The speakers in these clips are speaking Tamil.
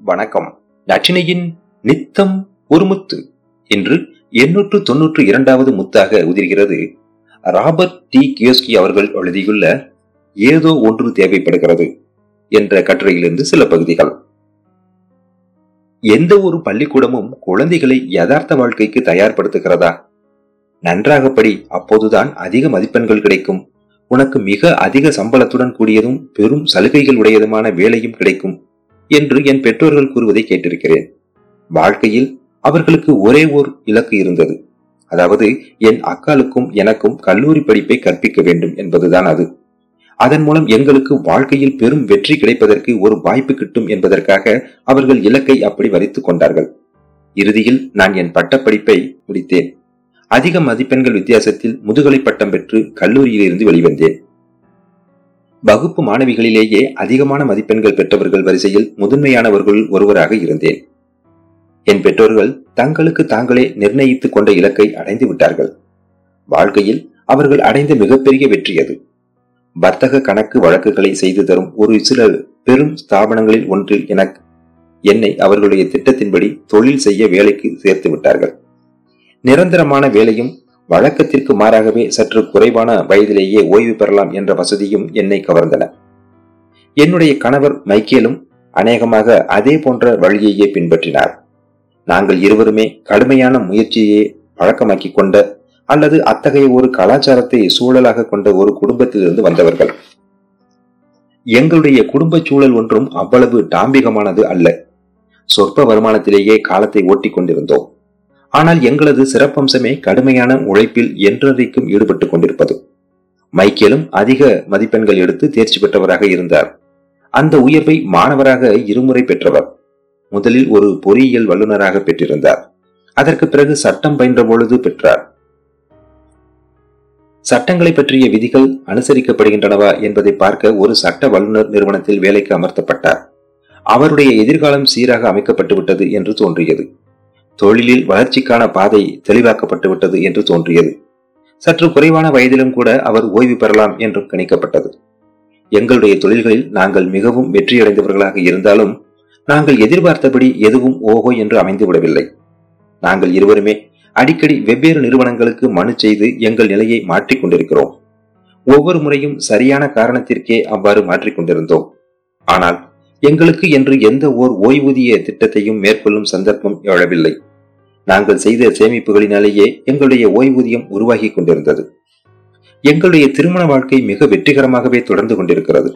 வணக்கம். நச்சினையின் நித்தம் ஒரு முத்து என்று எண்ணூற்று தொன்னூற்று இரண்டாவது முத்தாக உதிர்கிறது. Robert D. கியோஸ்கி அவர்கள் எழுதியுள்ள ஏதோ ஒன்று தேவைப்படுகிறது என்ற கட்டுரையிலிருந்து சில பகுதிகள். எந்த ஒரு பள்ளிக்கூடமும் குழந்தைகளை யதார்த்த வாழ்க்கைக்கு தயார்படுத்துகிறதா? நன்றாக படி அப்போதுதான் அதிக மதிப்பெண்கள் கிடைக்கும். உனக்கு மிக அதிக சம்பளத்துடன் கூடியதும் பெரும் சலுகைகள் உடையதுமான வேலையும் கிடைக்கும். என்று என் பெற்றோர்கள் கூறுவதை கேட்டிருக்கிறேன். வாழ்க்கையில் அவர்களுக்கு ஒரே ஓர் இலக்கு இருந்தது. அதாவது என் அக்காளுக்கும் எனக்கும் கல்லூரி படிப்பை கற்பிக்க வேண்டும் என்பதுதான் அது. அதன் மூலம் எங்களுக்கு வாழ்க்கையில் பெரும் வெற்றி கிடைப்பதற்கு ஒரு வாய்ப்பு கிட்டும் என்பதற்காக அவர்கள் இலக்கை அப்படி வரித்துக் கொண்டார்கள். இறுதியில் நான் என் பட்டப்படிப்பை முடித்தேன். அதிக மதிப்பெண்கள் வித்தியாசத்தில் முதுகலை பட்டம் பெற்று கல்லூரியிலிருந்து வெளிவந்தேன். வகுப்பு மாணவிகளிலேயே அதிகமான மதிப்பெண்கள் பெற்றவர்கள் வரிசையில் முதன்மையானவர்கள் ஒருவராக இருந்தேன். என் பெற்றோர்கள் தங்களுக்கு தாங்களே நிர்ணயித்துக் கொண்ட இலக்கை அடைந்து விட்டார்கள். வாழ்க்கையில் அவர்கள் அடைந்த மிகப்பெரிய வெற்றி அது வர்த்தக கணக்கு வழக்குகளை செய்து தரும் ஒரு சில பெரும் ஸ்தாபனங்களில் ஒன்றில் எனக்கு என்னை அவர்களுடைய திட்டத்தின்படி தொழில் செய்ய வேலைக்கு சேர்த்து விட்டார்கள். நிரந்தரமான வேலையும் வழக்கத்திற்கு மாறாகவே சற்று குறைவான வயதிலேயே ஓய்வு பெறலாம் என்ற வசதியும் என்னை கவர்ந்தன. என்னுடைய கணவர் மைக்கேலும் அநேகமாக அதே போன்ற வழியையே பின்பற்றினார். நாங்கள் இருவருமே கடுமையான முயற்சியை பழக்கமாக்கி கொண்ட அல்லது அத்தகைய ஒரு கலாச்சாரத்தை சூழலாக கொண்ட ஒரு குடும்பத்திலிருந்து வந்தவர்கள். எங்களுடைய குடும்ப சூழல் ஒன்றும் அவ்வளவு டாம்பிகமானது அல்ல. சொற்ப வருமானத்திலேயே காலத்தை ஓட்டிக் கொண்டிருந்தோம். ஆனால் எங்களது சிறப்பம்சமே கடுமையான உழைப்பில் என்றறைக்கும் ஈடுபட்டுக் கொண்டிருப்பது. மைக்கேலும் அதிக மதிப்பெண்கள் எடுத்து தேர்ச்சி பெற்றவராக இருந்தார். அந்த உயர்வை மாணவராக இருமுறை பெற்றவர். முதலில் ஒரு பொறியியல் வல்லுநராக பெற்றிருந்தார். அதற்கு பிறகு சட்டம் பயின்ற பொழுது பெற்றார். சட்டங்களை பற்றிய விதிகள் அனுசரிக்கப்படுகின்றனவா என்பதை பார்க்க ஒரு சட்ட வல்லுநர் நிறுவனத்தில் வேலைக்கு அமர்த்தப்பட்டார். அவருடைய எதிர்காலம் சீராக அமைக்கப்பட்டுவிட்டது என்று தோன்றியது. தொழிலில் வளர்ச்சிக்கான பாதை தெளிவாக்கப்பட்டு விட்டது என்று தோன்றியது. சற்று குறைவான வயதிலும் கூட அவர் ஓய்வு பெறலாம் என்றும் கணிக்கப்பட்டது. எங்களுடைய தொழில்களில் நாங்கள் மிகவும் வெற்றியடைந்தவர்களாக இருந்தாலும் நாங்கள் எதிர்பார்த்தபடி எதுவும் ஓஹோ என்று அமைந்து விடவில்லை. நாங்கள் இருவருமே அடிக்கடி வெவ்வேறு நிறுவனங்களுக்கு மனு செய்து எங்கள் நிலையை மாற்றிக்கொண்டிருக்கிறோம் ஒவ்வொரு முறையும் சரியான காரணத்திற்கே அவ்வாறு மாற்றிக்கொண்டிருந்தோம் ஆனால் எங்களுக்கு என்று எந்த ஓர் ஓய்வூதிய திட்டத்தையும் மேற்கொள்ளும் சந்தர்ப்பம் எழவில்லை. நாங்கள் செய்த சேமிப்புகளினாலேயே எங்களுடைய ஓய்வூதியம் உருவாகி கொண்டிருந்தது. எங்களுடைய திருமண வாழ்க்கை மிக வெற்றிகரமாகவே தொடர்ந்து கொண்டிருக்கிறது.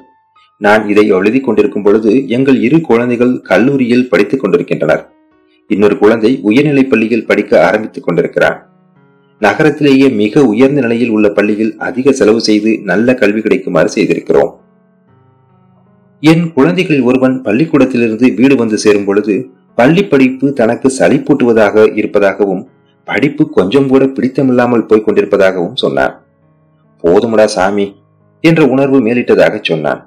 நான் இதை எழுதி கொண்டிருக்கும் பொழுது எங்கள் இரு குழந்தைகள் கல்லூரியில் படித்துக் கொண்டிருக்கின்றனர். இன்னொரு குழந்தை உயர்நிலை பள்ளியில் படிக்க ஆரம்பித்துக் கொண்டிருக்கிறார் நகரத்திலேயே மிக உயர்ந்த நிலையில் உள்ள பள்ளியில் அதிக செலவு செய்து நல்ல கல்வி கிடைக்குமாறு செய்திருக்கிறோம். என் குழந்தைகளில் ஒருவன் பள்ளிக்கூடத்திலிருந்து வீடு வந்து சேரும் பொழுது பள்ளி படிப்பு தனக்கு சளிப்பூட்டுவதாக இருப்பதாகவும் படிப்பு கொஞ்சம் கூட பிடித்தமில்லாமல் போய் கொண்டிருப்பதாகவும் சொன்னான் போதுமடா சாமி என்ற உணர்வு மேலிட்டதாக சொன்னான்.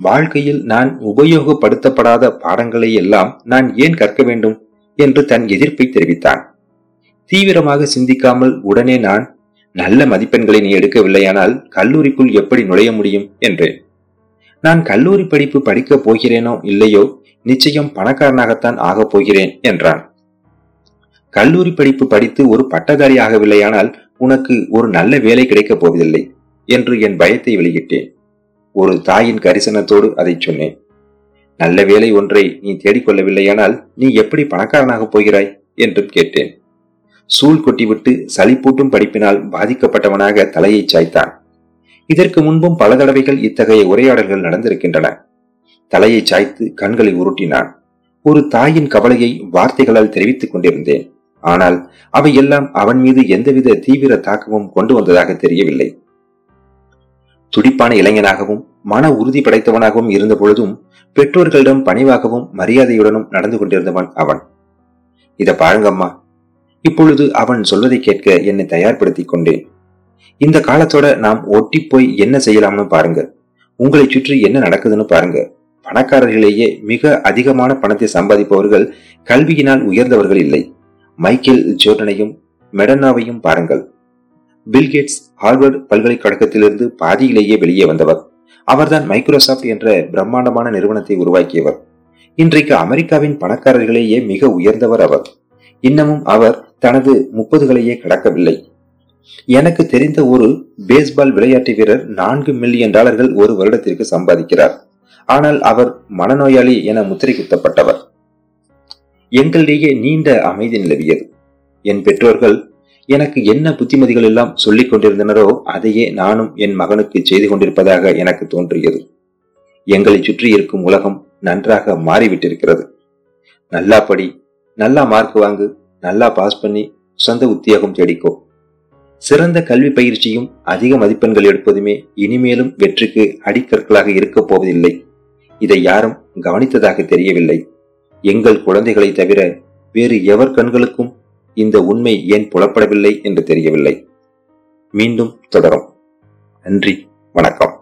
வாழ்க்கையில் நான் உபயோகப்படுத்தப்படாத பாடங்களை எல்லாம் நான் ஏன் கற்க வேண்டும்? என்று தன் எதிர்ப்பை தெரிவித்தான். தீவிரமாக சிந்திக்காமல் உடனே நான் நல்ல மதிப்பெண்களை நீ எடுக்கவில்லையானால் கல்லூரிக்குள் எப்படி நுழைய முடியும்? என்றேன். நான் கல்லூரி படிப்பு படிக்கப் போகிறேனோ இல்லையோ நிச்சயம் பணக்காரனாகத்தான் ஆகப் போகிறேன் என்றான். கல்லூரி படிப்பு படித்து ஒரு பட்டதாரி ஆகவில்லையானால் உனக்கு ஒரு நல்ல வேலை கிடைக்கப் போவதில்லை என்று என் பயத்தை வெளியிட்டேன். ஒரு தாயின் கரிசனத்தோடு அதை சொன்னேன். நல்ல வேலை ஒன்றை நீ தேடிக்கொள்ளவில்லையானால் நீ எப்படி பணக்காரனாகப் போகிறாய்? என்றும் கேட்டேன். சூழ் கொட்டிவிட்டு சளிப்பூட்டும் படிப்பினால் பாதிக்கப்பட்டவனாக தலையை சாய்த்தான். இதற்கு முன்பும் பல தடவைகள் இத்தகைய உரையாடல்கள் நடந்திருக்கின்றன. தலையை சாய்த்து கண்களை உருட்டினான். ஒரு தாயின் கவலையை வார்த்தைகளால் தெரிவித்துக் கொண்டிருந்தேன். ஆனால் அவை எல்லாம் அவன் மீது எந்தவித தீவிர தாக்கமும் கொண்டு வந்ததாக தெரியவில்லை. துடிப்பான இளைஞனாகவும் மன உறுதி படைத்தவனாகவும் இருந்த பொழுதும் பெற்றோர்களிடம் பணிவாகவும் மரியாதையுடனும் நடந்து கொண்டிருந்தவன் அவன். இத பாருங்கம்மா. இப்பொழுது அவன் சொல்வதை கேட்க என்னை தயார்படுத்திக் கொண்டேன். இந்த காலத்தோட நாம் ஒட்டி போய் என்ன செய்யலாம்னு பாருங்க. உங்களை சுற்றி என்ன நடக்குதுன்னு பாருங்க. பணக்காரர்களேயே மிக அதிகமான பணத்தை சம்பாதிப்பவர்கள் கல்வியினால் உயர்ந்தவர்கள் இல்லை. மைக்கேல் ஜோர்டனையும் மெடனாவையும் பாருங்கள். பில்கேட்ஸ் ஹார்வர்ட் பல்கலைக்கழகத்திலிருந்து பாதியிலேயே வெளியே வந்தவர். அவர்தான் மைக்ரோசாப்ட் என்ற பிரம்மாண்டமான நிறுவனத்தை உருவாக்கியவர். இன்றைக்கு அமெரிக்காவின் பணக்காரர்களேயே மிக உயர்ந்தவர் அவர். இன்னமும் அவர் தனது முப்பதுகளையே கடக்கவில்லை. எனக்கு தெரிந்த ஒரு பேஸ்பால் விளையாட்டு வீரர் நான்கு மில்லியன் டாலர்கள் ஒரு வருடத்திற்கு சம்பாதிக்கிறார். ஆனால் அவர் மனநோயாளி என முத்திரை குத்தப்பட்டவர் எங்களிடையே நீண்ட அமைதி நிலவியது. என் பெற்றோர்கள் எனக்கு என்ன புத்திமதிகள் எல்லாம் சொல்லிக் கொண்டிருந்தனரோ அதையே நானும் என் மகனுக்கு செய்து கொண்டிருப்பதாக எனக்கு தோன்றியது. எங்களை சுற்றி இருக்கும் உலகம் நன்றாக மாறிவிட்டிருக்கிறது. நல்லா படி நல்லா மார்க் வாங்கு நல்லா பாஸ் பண்ணி சொந்த உத்தியோகம் தேடிக்கோ. சிறந்த கல்வி பயிற்சியும் அதிக மதிப்பெண்கள் எடுப்பதுமே இனிமேலும் வெற்றிக்கு அடிக்கற்களாக இருக்கப் போவதில்லை. இதை யாரும் கவனித்ததாக தெரியவில்லை. எங்கள் குழந்தைகளை தவிர வேறு எவர் கண்களுக்கும் இந்த உண்மை ஏன் புலப்படவில்லை என்று தெரியவில்லை. மீண்டும் தொடரும். நன்றி. வணக்கம்.